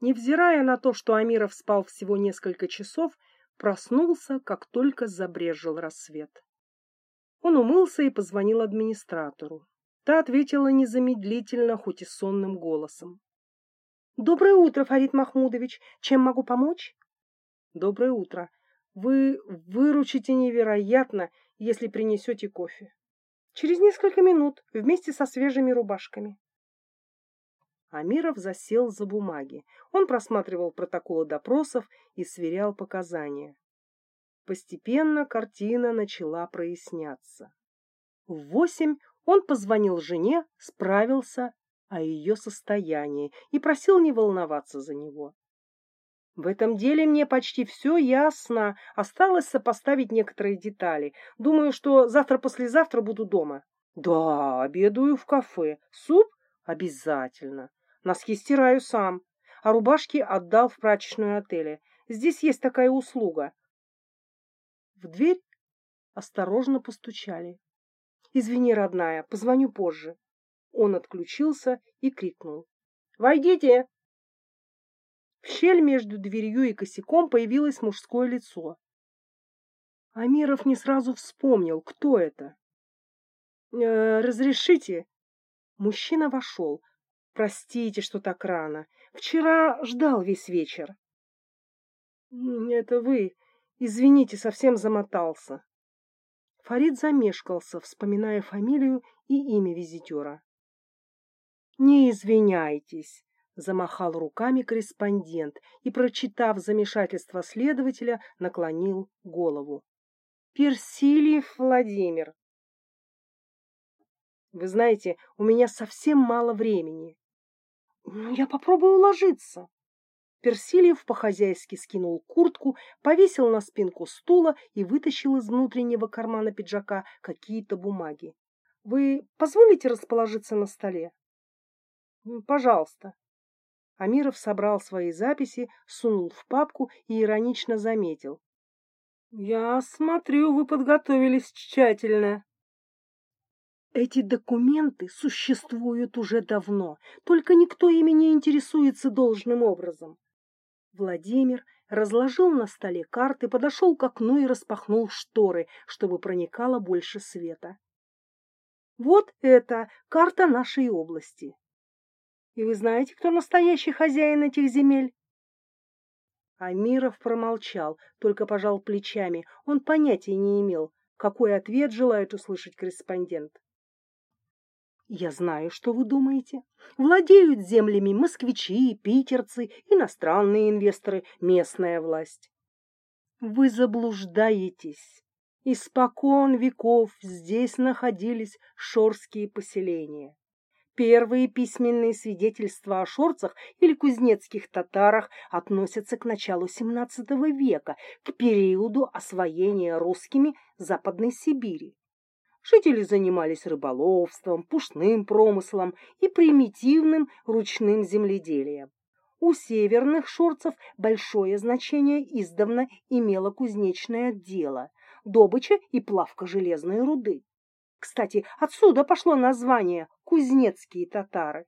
Невзирая на то, что Амиров спал всего несколько часов, проснулся, как только забрезжил рассвет. Он умылся и позвонил администратору. Та ответила незамедлительно, хоть и сонным голосом. Доброе утро, Фарид Махмудович. Чем могу помочь? Доброе утро. Вы выручите невероятно, если принесете кофе. Через несколько минут, вместе со свежими рубашками. Амиров засел за бумаги. Он просматривал протоколы допросов и сверял показания. Постепенно картина начала проясняться. В восемь он позвонил жене, справился о ее состоянии и просил не волноваться за него. В этом деле мне почти все ясно. Осталось сопоставить некоторые детали. Думаю, что завтра-послезавтра буду дома. Да, обедаю в кафе. Суп? Обязательно. Носки стираю сам. А рубашки отдал в прачечную отеле. Здесь есть такая услуга. В дверь осторожно постучали. Извини, родная, позвоню позже. Он отключился и крикнул. Войдите! В щель между дверью и косяком появилось мужское лицо. Амиров не сразу вспомнил, кто это. «Э, «Разрешите?» Мужчина вошел. «Простите, что так рано. Вчера ждал весь вечер». «Это вы. Извините, совсем замотался». Фарид замешкался, вспоминая фамилию и имя визитера. «Не извиняйтесь замахал руками корреспондент и, прочитав замешательство следователя, наклонил голову. Персильев Владимир. Вы знаете, у меня совсем мало времени. Ну, я попробую уложиться. Персильев по-хозяйски скинул куртку, повесил на спинку стула и вытащил из внутреннего кармана пиджака какие-то бумаги. Вы позволите расположиться на столе? Пожалуйста. Амиров собрал свои записи, сунул в папку и иронично заметил. «Я смотрю, вы подготовились тщательно». Эти документы существуют уже давно, только никто ими не интересуется должным образом. Владимир разложил на столе карты, подошел к окну и распахнул шторы, чтобы проникало больше света. Вот это карта нашей области. И вы знаете, кто настоящий хозяин этих земель? Амиров промолчал, только пожал плечами. Он понятия не имел, какой ответ желает услышать корреспондент. Я знаю, что вы думаете. Владеют землями москвичи, питерцы, иностранные инвесторы, местная власть. Вы заблуждаетесь. Испокон веков здесь находились шорские поселения. Первые письменные свидетельства о шорцах или кузнецких татарах относятся к началу XVII века, к периоду освоения русскими Западной Сибири. Жители занимались рыболовством, пушным промыслом и примитивным ручным земледелием. У северных шорцев большое значение издавна имело кузнечное дело, добыча и плавка железной руды. Кстати, отсюда пошло название «Кузнецкие татары».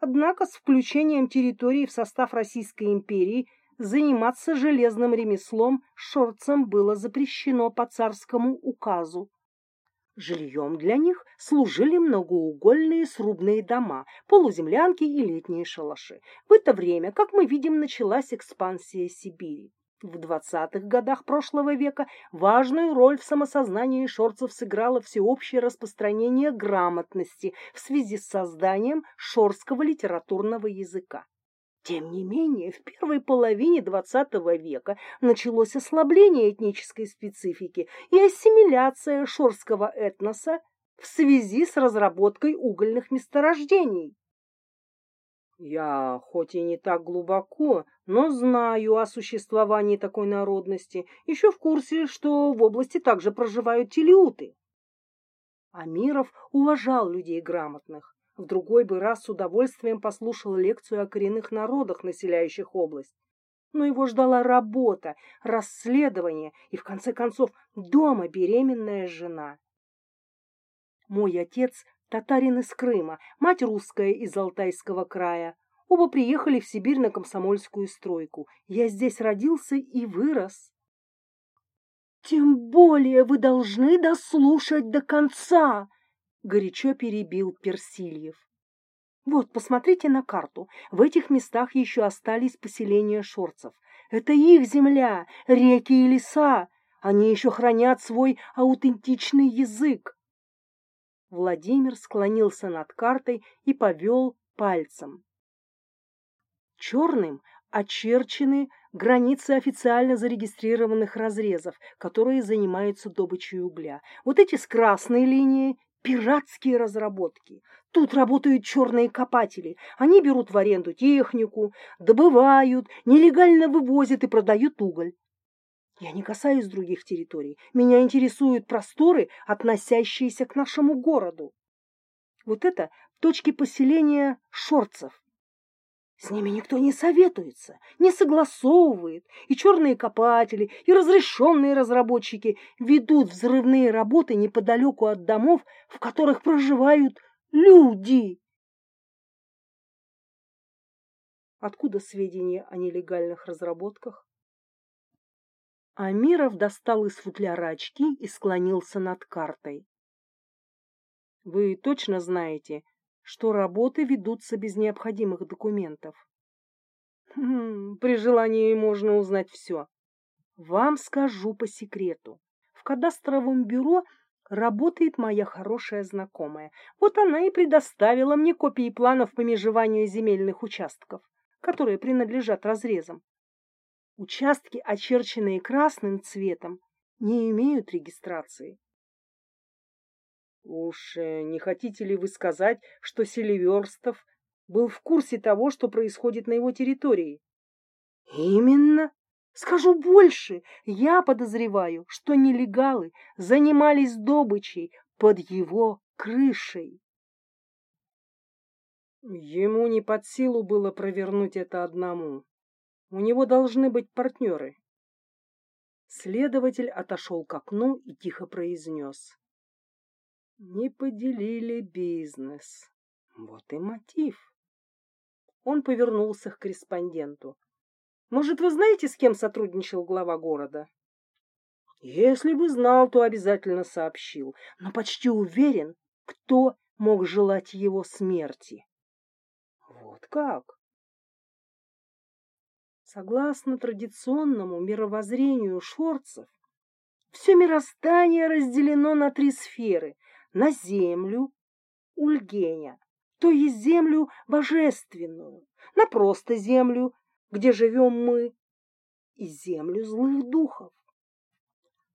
Однако с включением территории в состав Российской империи заниматься железным ремеслом шорцам было запрещено по царскому указу. Жильем для них служили многоугольные срубные дома, полуземлянки и летние шалаши. В это время, как мы видим, началась экспансия Сибири. В двадцатых годах прошлого века важную роль в самосознании шорцев сыграло всеобщее распространение грамотности в связи с созданием шорского литературного языка. Тем не менее, в первой половине XX века началось ослабление этнической специфики и ассимиляция шорского этноса в связи с разработкой угольных месторождений. Я хоть и не так глубоко, но знаю о существовании такой народности, еще в курсе, что в области также проживают телеуты. Амиров уважал людей грамотных. В другой бы раз с удовольствием послушал лекцию о коренных народах, населяющих область. Но его ждала работа, расследование и, в конце концов, дома беременная жена. Мой отец татарин из Крыма, мать русская из Алтайского края. Оба приехали в Сибирь на комсомольскую стройку. Я здесь родился и вырос. Тем более вы должны дослушать до конца, горячо перебил Персильев. Вот, посмотрите на карту. В этих местах еще остались поселения шорцев. Это их земля, реки и леса. Они еще хранят свой аутентичный язык. Владимир склонился над картой и повел пальцем. Черным очерчены границы официально зарегистрированных разрезов, которые занимаются добычей угля. Вот эти с красной линией – пиратские разработки. Тут работают черные копатели. Они берут в аренду технику, добывают, нелегально вывозят и продают уголь. Я не касаюсь других территорий. Меня интересуют просторы, относящиеся к нашему городу. Вот это точки поселения шорцев. С ними никто не советуется, не согласовывает, и черные копатели, и разрешенные разработчики ведут взрывные работы неподалеку от домов, в которых проживают люди. Откуда сведения о нелегальных разработках? Амиров достал из футляра очки и склонился над картой. Вы точно знаете, что работы ведутся без необходимых документов? Хм, при желании можно узнать все. Вам скажу по секрету. В кадастровом бюро работает моя хорошая знакомая. Вот она и предоставила мне копии планов по межеванию земельных участков, которые принадлежат разрезам. Участки, очерченные красным цветом, не имеют регистрации. Уж э, не хотите ли вы сказать, что Селиверстов был в курсе того, что происходит на его территории? Именно. Скажу больше, я подозреваю, что нелегалы занимались добычей под его крышей. Ему не под силу было провернуть это одному. У него должны быть партнеры. Следователь отошел к окну и тихо произнес. Не поделили бизнес. Вот и мотив. Он повернулся к корреспонденту. Может, вы знаете, с кем сотрудничал глава города? Если бы знал, то обязательно сообщил, но почти уверен, кто мог желать его смерти. Вот как? Согласно традиционному мировоззрению шорцев, все мироздание разделено на три сферы – на землю, ульгеня, то есть землю божественную, на просто землю, где живем мы, и землю злых духов.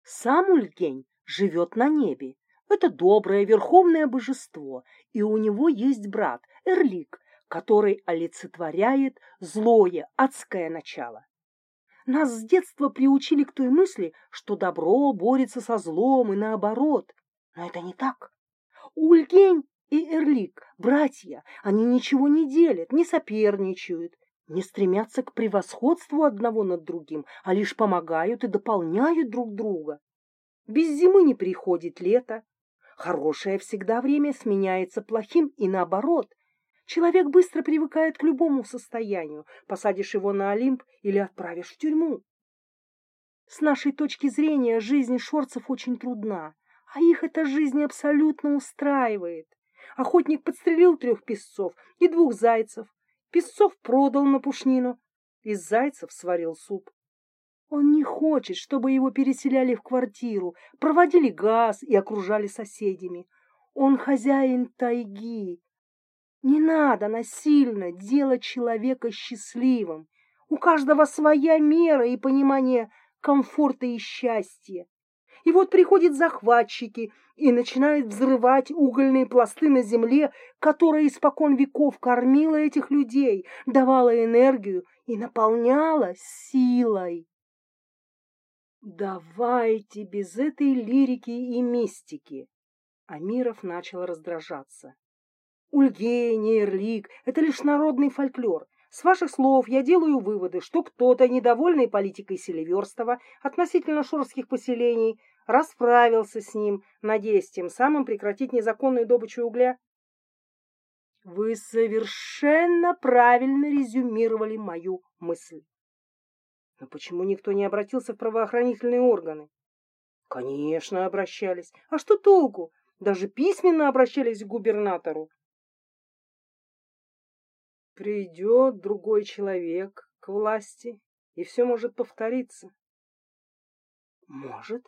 Сам Ульгень живет на небе. Это доброе верховное божество, и у него есть брат Эрлик, который олицетворяет злое, адское начало. Нас с детства приучили к той мысли, что добро борется со злом и наоборот. Но это не так. Ульгень и Эрлик – братья, они ничего не делят, не соперничают, не стремятся к превосходству одного над другим, а лишь помогают и дополняют друг друга. Без зимы не приходит лето. Хорошее всегда время сменяется плохим и наоборот. Человек быстро привыкает к любому состоянию, посадишь его на Олимп или отправишь в тюрьму. С нашей точки зрения жизнь шорцев очень трудна, а их эта жизнь абсолютно устраивает. Охотник подстрелил трех песцов и двух зайцев. Песцов продал на пушнину. Из зайцев сварил суп. Он не хочет, чтобы его переселяли в квартиру, проводили газ и окружали соседями. Он хозяин тайги, не надо насильно делать человека счастливым. У каждого своя мера и понимание комфорта и счастья. И вот приходят захватчики и начинают взрывать угольные пласты на земле, которая испокон веков кормила этих людей, давала энергию и наполняла силой. Давайте без этой лирики и мистики. Амиров начал раздражаться. Ульгений, Эрлик — это лишь народный фольклор. С ваших слов я делаю выводы, что кто-то, недовольный политикой Селиверстова относительно шорских поселений, расправился с ним, надеясь тем самым прекратить незаконную добычу угля. Вы совершенно правильно резюмировали мою мысль. Но почему никто не обратился в правоохранительные органы? Конечно, обращались. А что толку? Даже письменно обращались к губернатору. Придет другой человек к власти, и все может повториться. Может,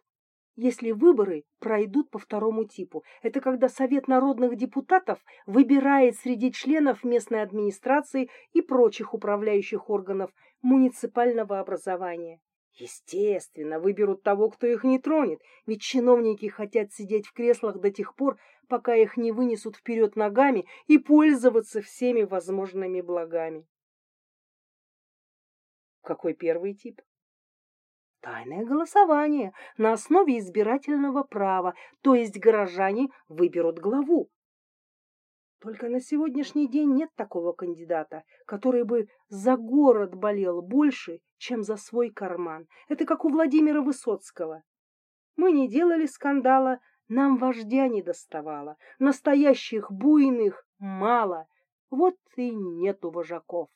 если выборы пройдут по второму типу. Это когда Совет народных депутатов выбирает среди членов местной администрации и прочих управляющих органов муниципального образования. Естественно, выберут того, кто их не тронет, ведь чиновники хотят сидеть в креслах до тех пор, пока их не вынесут вперед ногами и пользоваться всеми возможными благами. Какой первый тип? Тайное голосование на основе избирательного права, то есть горожане выберут главу. Только на сегодняшний день нет такого кандидата, который бы за город болел больше, чем за свой карман. Это как у Владимира Высоцкого. Мы не делали скандала, нам вождя не доставало. Настоящих буйных мало, вот и нету вожаков.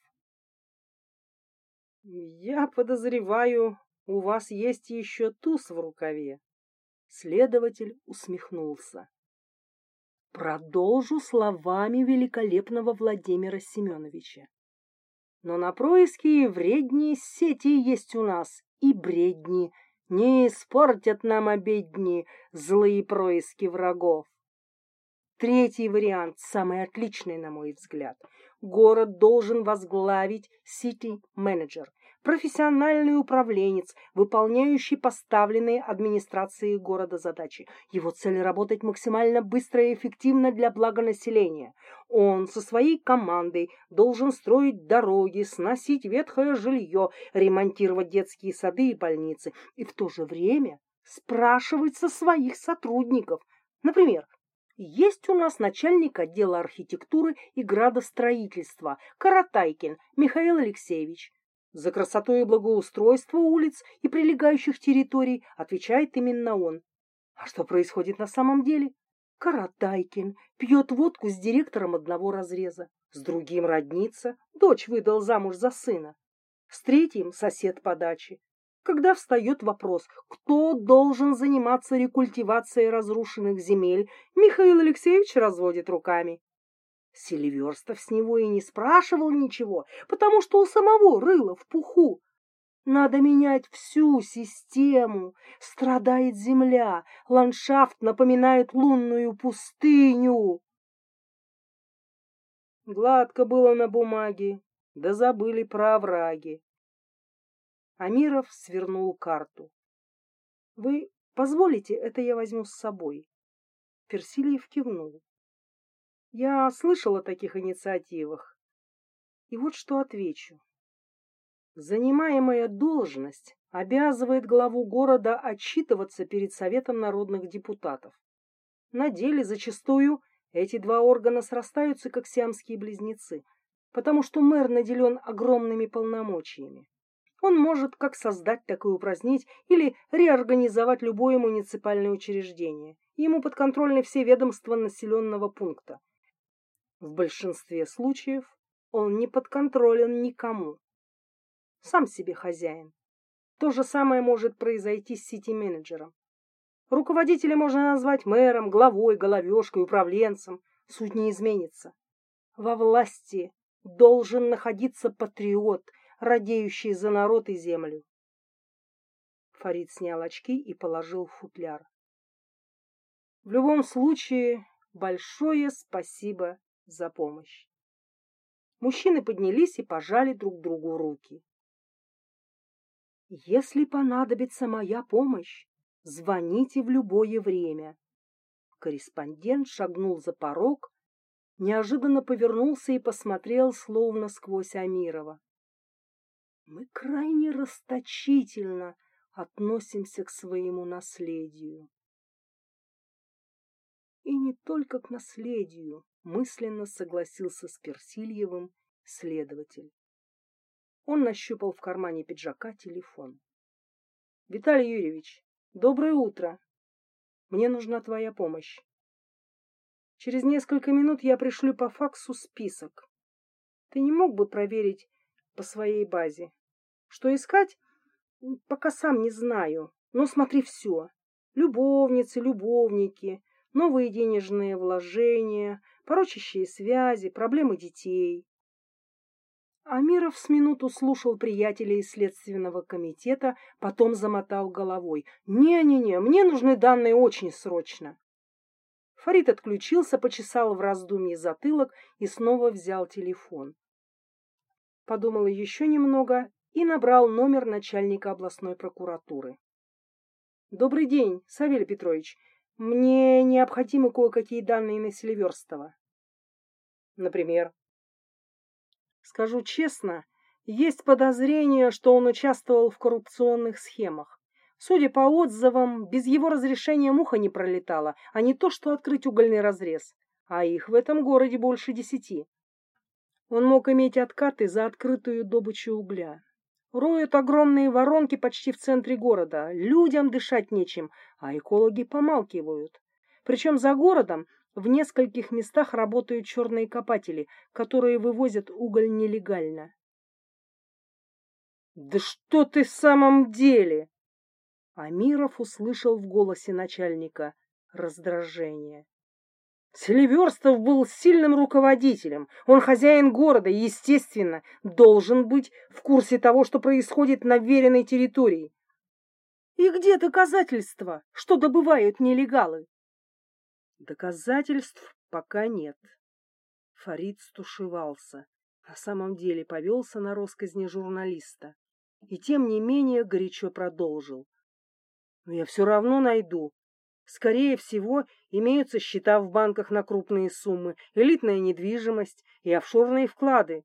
Я подозреваю, у вас есть еще туз в рукаве. Следователь усмехнулся. Продолжу словами великолепного Владимира Семеновича. Но на происки и вредни сети есть у нас, и бредни. Не испортят нам обедни злые происки врагов. Третий вариант, самый отличный, на мой взгляд. Город должен возглавить сити-менеджер – профессиональный управленец, выполняющий поставленные администрацией города задачи. Его цель работать максимально быстро и эффективно для блага населения. Он со своей командой должен строить дороги, сносить ветхое жилье, ремонтировать детские сады и больницы, и в то же время спрашивать со своих сотрудников. Например, есть у нас начальник отдела архитектуры и градостроительства Каратайкин Михаил Алексеевич. За красоту и благоустройство улиц и прилегающих территорий отвечает именно он. А что происходит на самом деле? Каратайкин пьет водку с директором одного разреза, с другим родница, дочь выдал замуж за сына, с третьим сосед по даче. Когда встает вопрос, кто должен заниматься рекультивацией разрушенных земель, Михаил Алексеевич разводит руками. Селиверстов с него и не спрашивал ничего, потому что у самого рыло в пуху. Надо менять всю систему. Страдает земля, ландшафт напоминает лунную пустыню. Гладко было на бумаге, да забыли про овраги. Амиров свернул карту. — Вы позволите, это я возьму с собой? Персильев кивнул. Я слышал о таких инициативах. И вот что отвечу. Занимаемая должность обязывает главу города отчитываться перед Советом народных депутатов. На деле зачастую эти два органа срастаются, как сиамские близнецы, потому что мэр наделен огромными полномочиями. Он может как создать, так и упразднить или реорганизовать любое муниципальное учреждение. Ему подконтрольны все ведомства населенного пункта. В большинстве случаев он не подконтролен никому. Сам себе хозяин. То же самое может произойти с сити-менеджером. Руководителя можно назвать мэром, главой, головешкой, управленцем. Суть не изменится. Во власти должен находиться патриот, радеющий за народ и землю. Фарид снял очки и положил футляр. В любом случае, большое спасибо за помощь. Мужчины поднялись и пожали друг другу руки. Если понадобится моя помощь, звоните в любое время. Корреспондент шагнул за порог, неожиданно повернулся и посмотрел словно сквозь Амирова. Мы крайне расточительно относимся к своему наследию. И не только к наследию, мысленно согласился с Персильевым следователь. Он нащупал в кармане пиджака телефон. — Виталий Юрьевич, доброе утро. Мне нужна твоя помощь. Через несколько минут я пришлю по факсу список. Ты не мог бы проверить по своей базе? Что искать? Пока сам не знаю. Но смотри все. Любовницы, любовники, новые денежные вложения, порочащие связи, проблемы детей. Амиров с минуту слушал приятелей из следственного комитета, потом замотал головой. «Не-не-не, мне нужны данные очень срочно». Фарид отключился, почесал в раздумье затылок и снова взял телефон. Подумал еще немного и набрал номер начальника областной прокуратуры. «Добрый день, Савелий Петрович. Мне необходимы кое-какие данные на Селиверстова». «Например?» Скажу честно, есть подозрение, что он участвовал в коррупционных схемах. Судя по отзывам, без его разрешения муха не пролетала, а не то, что открыть угольный разрез. А их в этом городе больше десяти. Он мог иметь откаты за открытую добычу угля. Роют огромные воронки почти в центре города. Людям дышать нечем, а экологи помалкивают. Причем за городом в нескольких местах работают черные копатели, которые вывозят уголь нелегально. «Да что ты в самом деле?» Амиров услышал в голосе начальника раздражение. Селиверстов был сильным руководителем. Он хозяин города и, естественно, должен быть в курсе того, что происходит на веренной территории. И где доказательства, что добывают нелегалы? Доказательств пока нет. Фарид стушевался. На самом деле повелся на росказни журналиста. И тем не менее горячо продолжил. Но я все равно найду. Скорее всего, имеются счета в банках на крупные суммы, элитная недвижимость и офшорные вклады.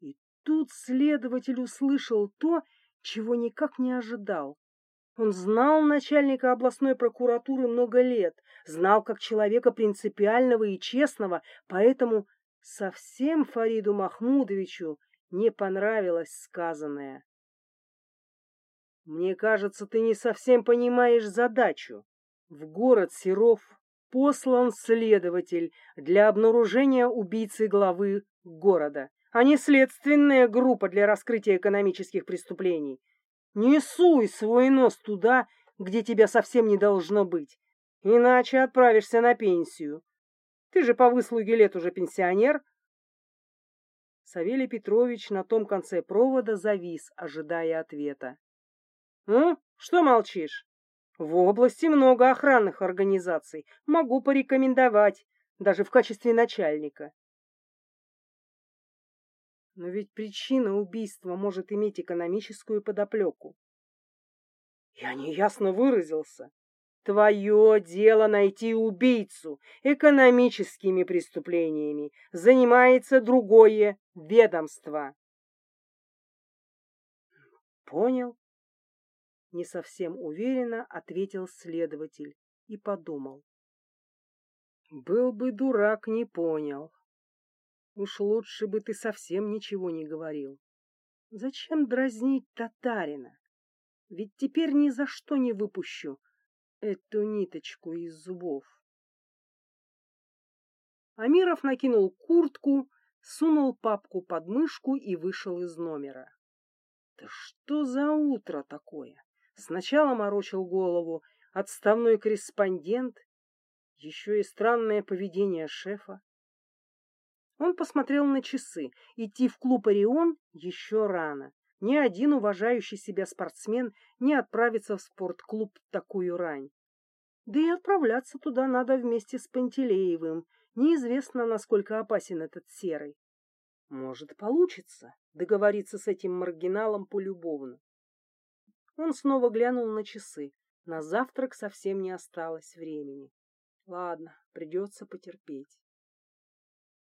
И тут следователь услышал то, чего никак не ожидал. Он знал начальника областной прокуратуры много лет, знал как человека принципиального и честного, поэтому совсем Фариду Махмудовичу не понравилось сказанное. Мне кажется, ты не совсем понимаешь задачу. В город Серов послан следователь для обнаружения убийцы главы города, а не следственная группа для раскрытия экономических преступлений. Не суй свой нос туда, где тебя совсем не должно быть, иначе отправишься на пенсию. Ты же по выслуге лет уже пенсионер. Савелий Петрович на том конце провода завис, ожидая ответа. Ну, что молчишь? В области много охранных организаций. Могу порекомендовать, даже в качестве начальника. Но ведь причина убийства может иметь экономическую подоплеку. Я неясно выразился. Твое дело найти убийцу. Экономическими преступлениями занимается другое ведомство. Понял. Не совсем уверенно ответил следователь и подумал. Был бы дурак, не понял. Уж лучше бы ты совсем ничего не говорил. Зачем дразнить татарина? Ведь теперь ни за что не выпущу эту ниточку из зубов. Амиров накинул куртку, сунул папку под мышку и вышел из номера. Да что за утро такое? Сначала морочил голову отставной корреспондент, еще и странное поведение шефа. Он посмотрел на часы. Идти в клуб «Орион» еще рано. Ни один уважающий себя спортсмен не отправится в спортклуб такую рань. Да и отправляться туда надо вместе с Пантелеевым. Неизвестно, насколько опасен этот серый. Может, получится договориться с этим маргиналом полюбовно. Он снова глянул на часы. На завтрак совсем не осталось времени. Ладно, придется потерпеть.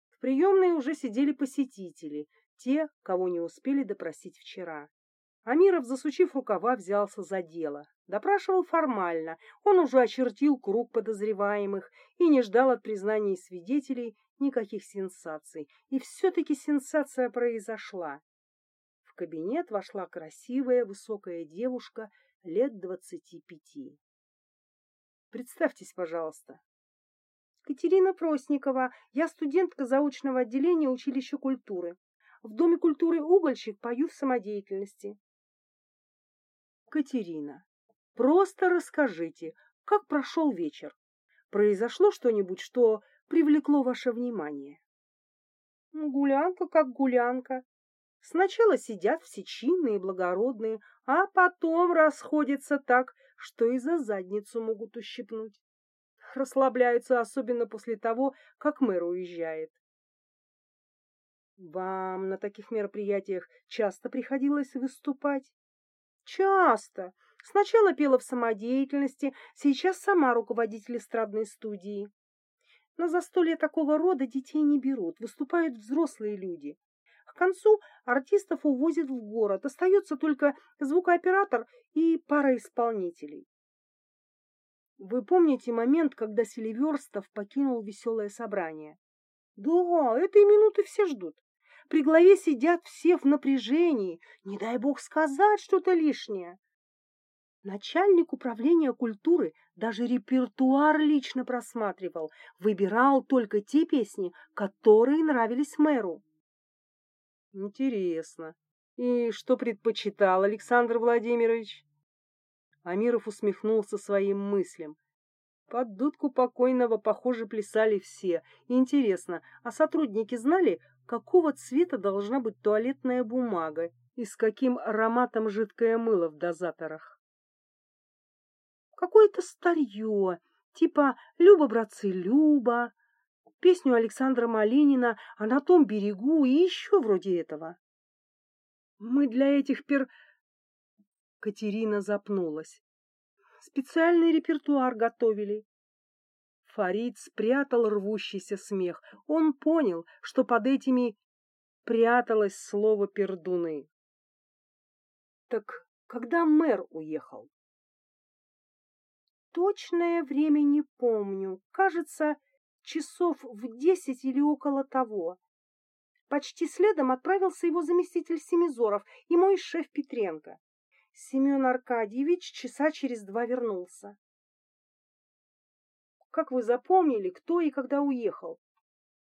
В приемной уже сидели посетители, те, кого не успели допросить вчера. Амиров, засучив рукава, взялся за дело. Допрашивал формально, он уже очертил круг подозреваемых и не ждал от признаний свидетелей никаких сенсаций. И все-таки сенсация произошла. Кабинет вошла красивая высокая девушка лет двадцати пяти. «Представьтесь, пожалуйста», Катерина Просникова. Я студентка заочного отделения училища культуры. В Доме культуры «Угольщик» пою в самодеятельности. Катерина, просто расскажите, как прошел вечер? Произошло что-нибудь, что привлекло ваше внимание? Гулянка как гулянка. Сначала сидят все чинные и благородные, а потом расходятся так, что и за задницу могут ущипнуть. Расслабляются особенно после того, как мэр уезжает. Вам на таких мероприятиях часто приходилось выступать? Часто. Сначала пела в самодеятельности, сейчас сама руководитель эстрадной студии. На застолье такого рода детей не берут, выступают взрослые люди. Концу артистов увозят в город, остается только звукооператор и пара исполнителей. Вы помните момент, когда Селиверстов покинул веселое собрание? Да, этой минуты все ждут. При главе сидят все в напряжении, не дай бог сказать что-то лишнее. Начальник управления культуры даже репертуар лично просматривал, выбирал только те песни, которые нравились мэру. Интересно. И что предпочитал Александр Владимирович? Амиров усмехнулся своим мыслям. Под дудку покойного, похоже, плясали все. Интересно, а сотрудники знали, какого цвета должна быть туалетная бумага и с каким ароматом жидкое мыло в дозаторах. Какое-то старье, типа «Люба, братцы, Люба», песню Александра Малинина «А на том берегу» и еще вроде этого. Мы для этих пер... Катерина запнулась. Специальный репертуар готовили. Фарид спрятал рвущийся смех. Он понял, что под этими пряталось слово пердуны. Так когда мэр уехал? Точное время не помню. Кажется, часов в десять или около того. Почти следом отправился его заместитель Семизоров и мой шеф Петренко. Семен Аркадьевич часа через два вернулся. Как вы запомнили, кто и когда уехал?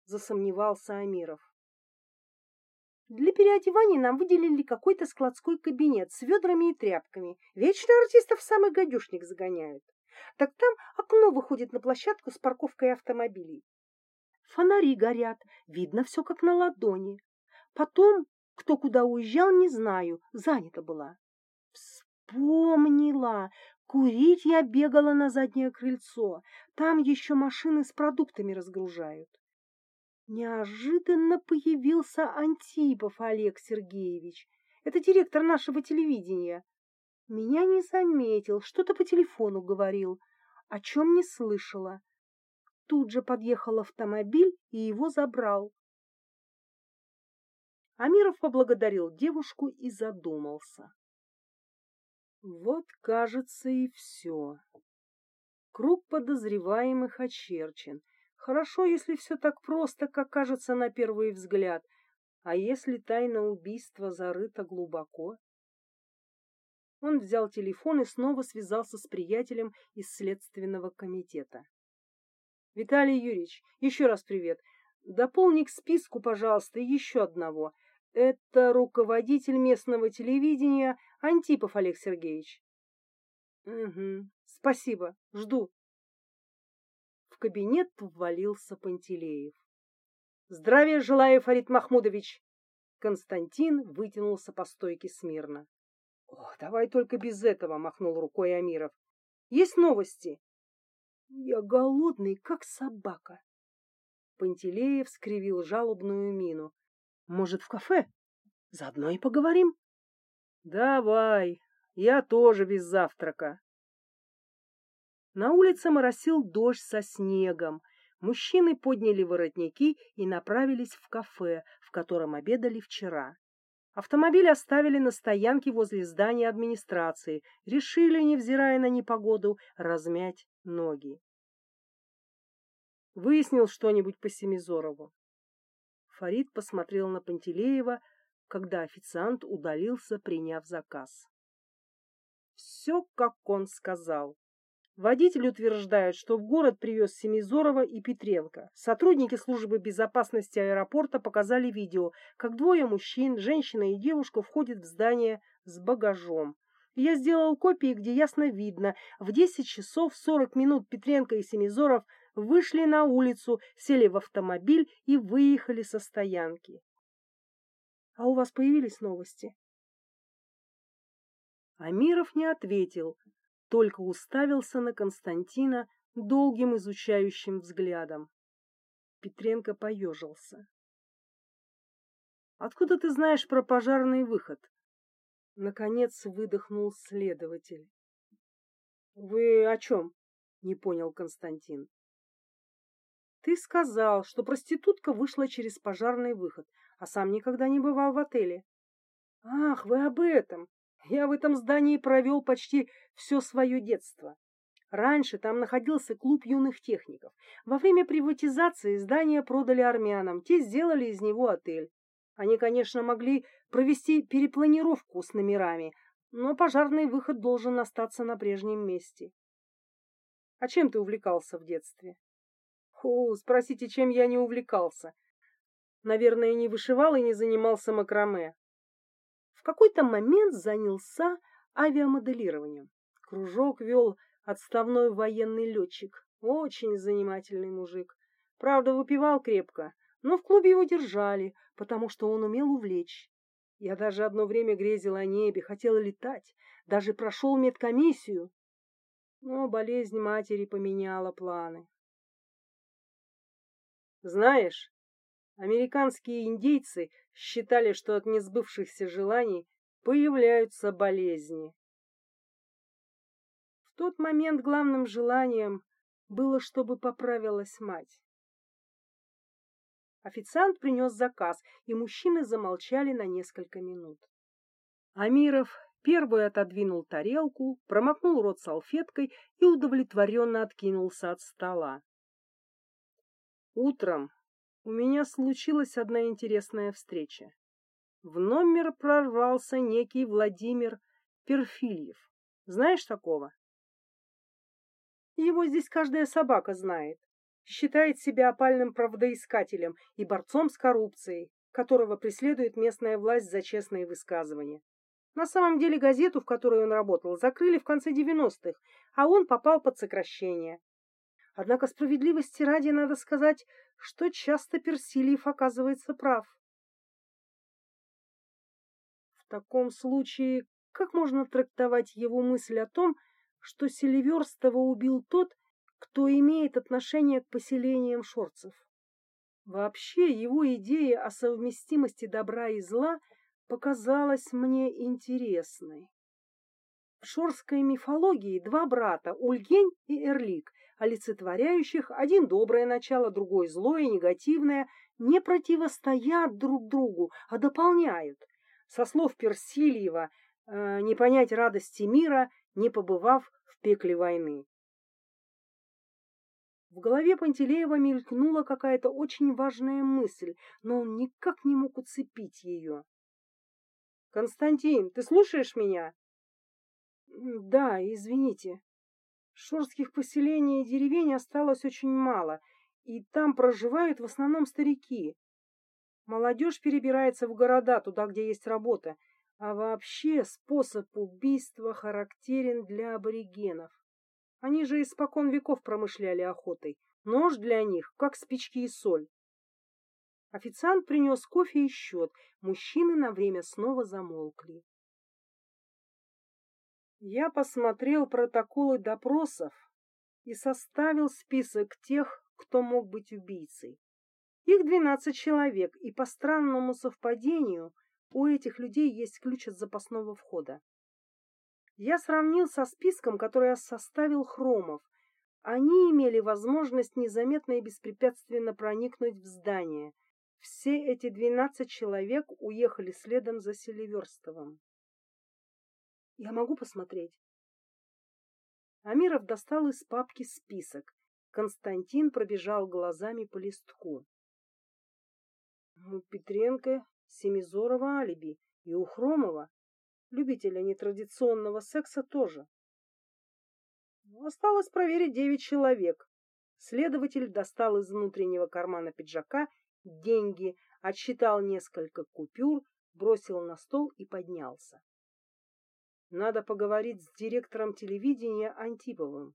Засомневался Амиров. Для переодевания нам выделили какой-то складской кабинет с ведрами и тряпками. Вечно артистов в самый гадюшник загоняют. Так там окно выходит на площадку с парковкой автомобилей. Фонари горят, видно все как на ладони. Потом, кто куда уезжал, не знаю, занята была. Вспомнила, Курить я бегала на заднее крыльцо. Там еще машины с продуктами разгружают. Неожиданно появился Антипов Олег Сергеевич. Это директор нашего телевидения. Меня не заметил, что-то по телефону говорил, о чем не слышала. Тут же подъехал автомобиль и его забрал. Амиров поблагодарил девушку и задумался. Вот, кажется, и все. Круг подозреваемых очерчен. Хорошо, если все так просто, как кажется на первый взгляд. А если тайна убийства зарыта глубоко? Он взял телефон и снова связался с приятелем из следственного комитета. Виталий Юрьевич, еще раз привет. Дополни к списку, пожалуйста, еще одного. Это руководитель местного телевидения Антипов Олег Сергеевич. Угу. Спасибо. Жду. В кабинет ввалился Пантелеев. Здравия желаю, Фарид Махмудович. Константин вытянулся по стойке смирно. Ох, давай только без этого, махнул рукой Амиров. Есть новости. Я голодный, как собака. Пантелеев скривил жалобную мину. Может, в кафе? Заодно и поговорим. Давай, я тоже без завтрака. На улице моросил дождь со снегом. Мужчины подняли воротники и направились в кафе, в котором обедали вчера. Автомобиль оставили на стоянке возле здания администрации, решили, невзирая на непогоду, размять ноги. Выяснил что-нибудь по Семизорову. Фарид посмотрел на Пантелеева, когда официант удалился, приняв заказ. Все, как он сказал. Водитель утверждает, что в город привез Семизорова и Петренко. Сотрудники службы безопасности аэропорта показали видео, как двое мужчин, женщина и девушка входят в здание с багажом. Я сделал копии, где ясно видно, в 10 часов 40 минут Петренко и Семизоров вышли на улицу, сели в автомобиль и выехали со стоянки. А у вас появились новости? Амиров не ответил, только уставился на Константина долгим изучающим взглядом. Петренко поежился. Откуда ты знаешь про пожарный выход? Наконец выдохнул следователь. Вы о чем? Не понял Константин. Ты сказал, что проститутка вышла через пожарный выход, а сам никогда не бывал в отеле. Ах, вы об этом. Я в этом здании провел почти все свое детство. Раньше там находился клуб юных техников. Во время приватизации здание продали армянам, те сделали из него отель. Они, конечно, могли провести перепланировку с номерами, но пожарный выход должен остаться на прежнем месте. А чем ты увлекался в детстве? О, спросите, чем я не увлекался. Наверное, не вышивал и не занимался макраме в какой-то момент занялся авиамоделированием. Кружок вел отставной военный летчик, очень занимательный мужик. Правда, выпивал крепко, но в клубе его держали, потому что он умел увлечь. Я даже одно время грезил о небе, хотел летать, даже прошел медкомиссию. Но болезнь матери поменяла планы. Знаешь, Американские индейцы считали, что от несбывшихся желаний появляются болезни. В тот момент главным желанием было, чтобы поправилась мать. Официант принес заказ, и мужчины замолчали на несколько минут. Амиров первый отодвинул тарелку, промокнул рот салфеткой и удовлетворенно откинулся от стола. Утром у меня случилась одна интересная встреча. В номер прорвался некий Владимир Перфильев. Знаешь такого? Его здесь каждая собака знает. Считает себя опальным правдоискателем и борцом с коррупцией, которого преследует местная власть за честные высказывания. На самом деле газету, в которой он работал, закрыли в конце 90-х, а он попал под сокращение. Однако справедливости ради надо сказать, что часто Персилиев оказывается прав. В таком случае, как можно трактовать его мысль о том, что Селиверстова убил тот, кто имеет отношение к поселениям шорцев? Вообще, его идея о совместимости добра и зла показалась мне интересной. В шорской мифологии два брата, Ульгень и Эрлик, олицетворяющих один доброе начало, другой злое, негативное, не противостоят друг другу, а дополняют. Со слов Персильева э, не понять радости мира, не побывав в пекле войны. В голове Пантелеева мелькнула какая-то очень важная мысль, но он никак не мог уцепить ее. «Константин, ты слушаешь меня?» «Да, извините», Шорских поселений и деревень осталось очень мало, и там проживают в основном старики. Молодежь перебирается в города, туда, где есть работа, а вообще способ убийства характерен для аборигенов. Они же испокон веков промышляли охотой. Нож для них, как спички и соль. Официант принес кофе и счет. Мужчины на время снова замолкли. Я посмотрел протоколы допросов и составил список тех, кто мог быть убийцей. Их двенадцать человек, и по странному совпадению у этих людей есть ключ от запасного входа. Я сравнил со списком, который составил Хромов. Они имели возможность незаметно и беспрепятственно проникнуть в здание. Все эти двенадцать человек уехали следом за Селиверстовым. Я могу посмотреть? Амиров достал из папки список. Константин пробежал глазами по листку. У Петренко, Семизорова алиби и у Хромова, любителя нетрадиционного секса тоже. Осталось проверить девять человек. Следователь достал из внутреннего кармана пиджака деньги, отсчитал несколько купюр, бросил на стол и поднялся. Надо поговорить с директором телевидения Антиповым.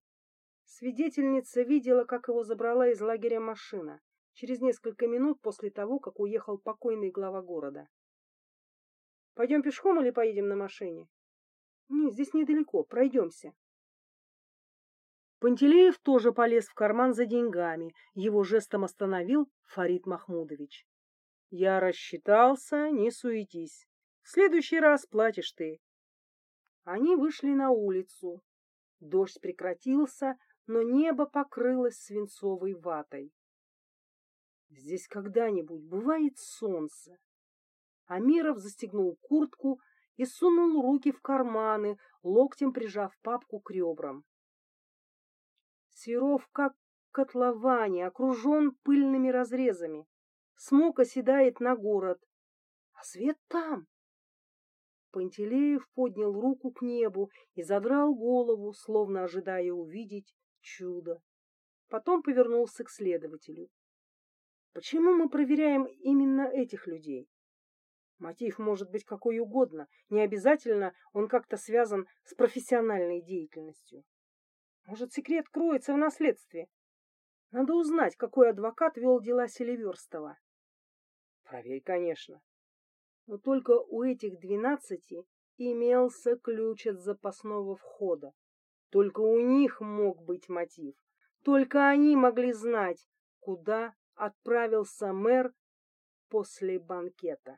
Свидетельница видела, как его забрала из лагеря машина через несколько минут после того, как уехал покойный глава города. Пойдем пешком или поедем на машине? Нет, здесь недалеко, пройдемся. Пантелеев тоже полез в карман за деньгами. Его жестом остановил Фарид Махмудович. Я рассчитался, не суетись. В следующий раз платишь ты. Они вышли на улицу. Дождь прекратился, но небо покрылось свинцовой ватой. Здесь когда-нибудь бывает солнце. Амиров застегнул куртку и сунул руки в карманы, локтем прижав папку к ребрам. Серов как котловане, окружен пыльными разрезами. Смог оседает на город. А свет там. Пантелеев поднял руку к небу и задрал голову, словно ожидая увидеть чудо. Потом повернулся к следователю. Почему мы проверяем именно этих людей? Мотив может быть какой угодно, не обязательно он как-то связан с профессиональной деятельностью. Может, секрет кроется в наследстве? Надо узнать, какой адвокат вел дела Селиверстова. Проверь, конечно. Но только у этих двенадцати имелся ключ от запасного входа. Только у них мог быть мотив. Только они могли знать, куда отправился мэр после банкета.